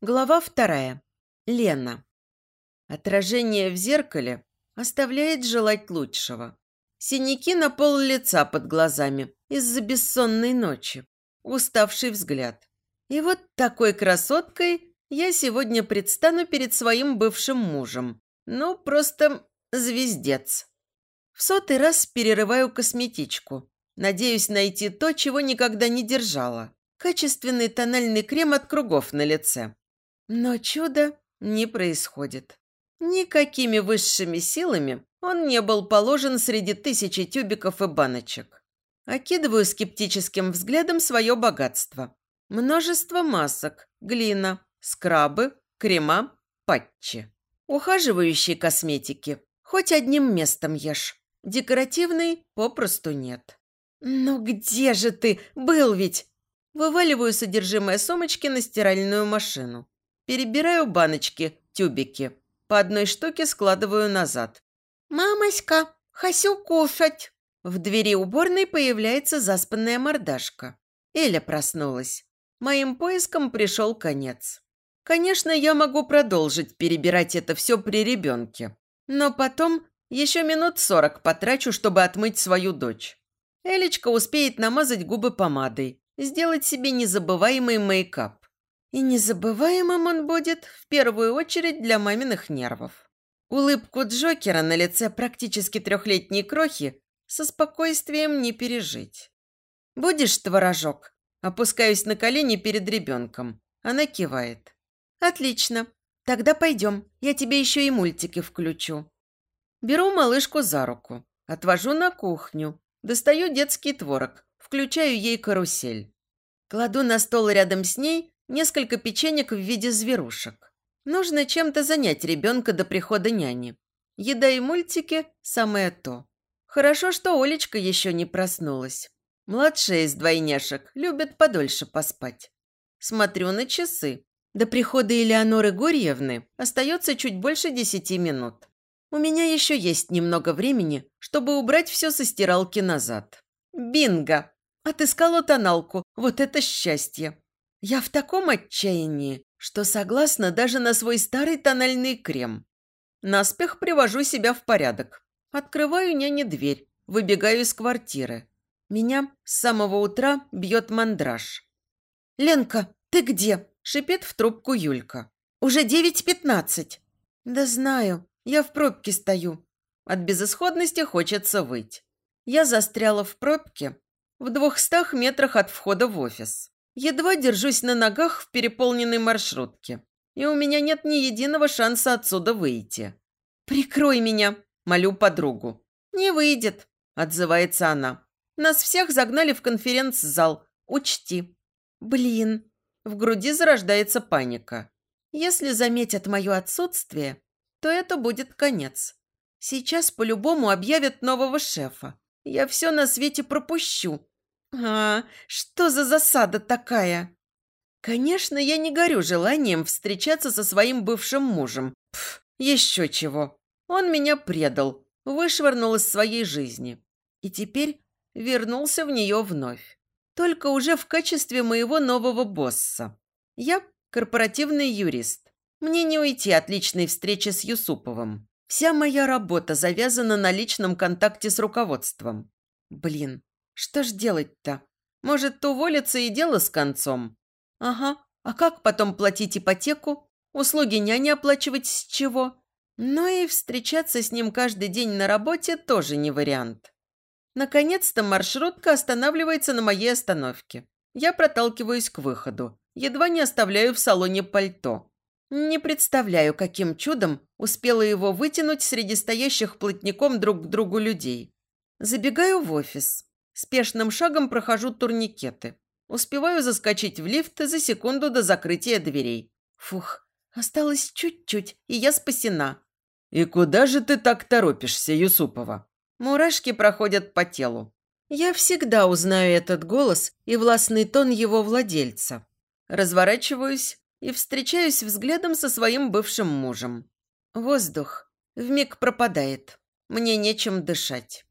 Глава вторая. Лена. Отражение в зеркале оставляет желать лучшего. Синяки на пол лица под глазами из-за бессонной ночи. Уставший взгляд. И вот такой красоткой я сегодня предстану перед своим бывшим мужем. Ну, просто звездец. В сотый раз перерываю косметичку. Надеюсь найти то, чего никогда не держала. Качественный тональный крем от кругов на лице. Но чудо не происходит. Никакими высшими силами он не был положен среди тысячи тюбиков и баночек. Окидываю скептическим взглядом свое богатство. Множество масок, глина, скрабы, крема, патчи. Ухаживающей косметики хоть одним местом ешь. Декоративной попросту нет. «Ну где же ты? Был ведь!» Вываливаю содержимое сумочки на стиральную машину. Перебираю баночки, тюбики. По одной штуке складываю назад. «Мамоська, хочу кушать!» В двери уборной появляется заспанная мордашка. Эля проснулась. Моим поиском пришел конец. Конечно, я могу продолжить перебирать это все при ребенке. Но потом еще минут сорок потрачу, чтобы отмыть свою дочь. Элечка успеет намазать губы помадой, сделать себе незабываемый мейкап. И незабываемым он будет в первую очередь для маминых нервов. Улыбку Джокера на лице практически трехлетней крохи со спокойствием не пережить. «Будешь творожок?» Опускаюсь на колени перед ребенком. Она кивает. «Отлично. Тогда пойдем. Я тебе еще и мультики включу». Беру малышку за руку. Отвожу на кухню. Достаю детский творог. Включаю ей карусель. Кладу на стол рядом с ней несколько печенек в виде зверушек. Нужно чем-то занять ребенка до прихода няни. Еда и мультики – самое то. Хорошо, что Олечка еще не проснулась. Младшая из двойняшек любит подольше поспать. Смотрю на часы. До прихода Элеоноры Гурьевны остается чуть больше десяти минут. У меня еще есть немного времени, чтобы убрать все со стиралки назад. Бинго! Отыскала тоналку. Вот это счастье! Я в таком отчаянии, что согласна даже на свой старый тональный крем. Наспех привожу себя в порядок. Открываю няне дверь, выбегаю из квартиры. Меня с самого утра бьет мандраж. «Ленка, ты где?» – шипит в трубку Юлька. «Уже девять пятнадцать». «Да знаю, я в пробке стою». От безысходности хочется выть. Я застряла в пробке в двухстах метрах от входа в офис. Едва держусь на ногах в переполненной маршрутке, и у меня нет ни единого шанса отсюда выйти. «Прикрой меня!» – молю подругу. «Не выйдет», – отзывается она. «Нас всех загнали в конференц-зал. Учти». «Блин!» В груди зарождается паника. Если заметят мое отсутствие, то это будет конец. Сейчас по-любому объявят нового шефа. Я все на свете пропущу, «А, что за засада такая?» «Конечно, я не горю желанием встречаться со своим бывшим мужем. Пф, еще чего. Он меня предал, вышвырнул из своей жизни. И теперь вернулся в нее вновь. Только уже в качестве моего нового босса. Я корпоративный юрист. Мне не уйти от личной встречи с Юсуповым. Вся моя работа завязана на личном контакте с руководством. Блин, что ж делать-то? Может, уволиться и дело с концом? Ага, а как потом платить ипотеку? Услуги няни оплачивать с чего? Ну и встречаться с ним каждый день на работе тоже не вариант. Наконец-то маршрутка останавливается на моей остановке. Я проталкиваюсь к выходу. Едва не оставляю в салоне пальто. Не представляю, каким чудом успела его вытянуть среди стоящих плотником друг к другу людей. Забегаю в офис. Спешным шагом прохожу турникеты. Успеваю заскочить в лифт за секунду до закрытия дверей. Фух, осталось чуть-чуть, и я спасена. «И куда же ты так торопишься, Юсупова?» Мурашки проходят по телу. Я всегда узнаю этот голос и властный тон его владельца. Разворачиваюсь и встречаюсь взглядом со своим бывшим мужем. Воздух вмиг пропадает. Мне нечем дышать.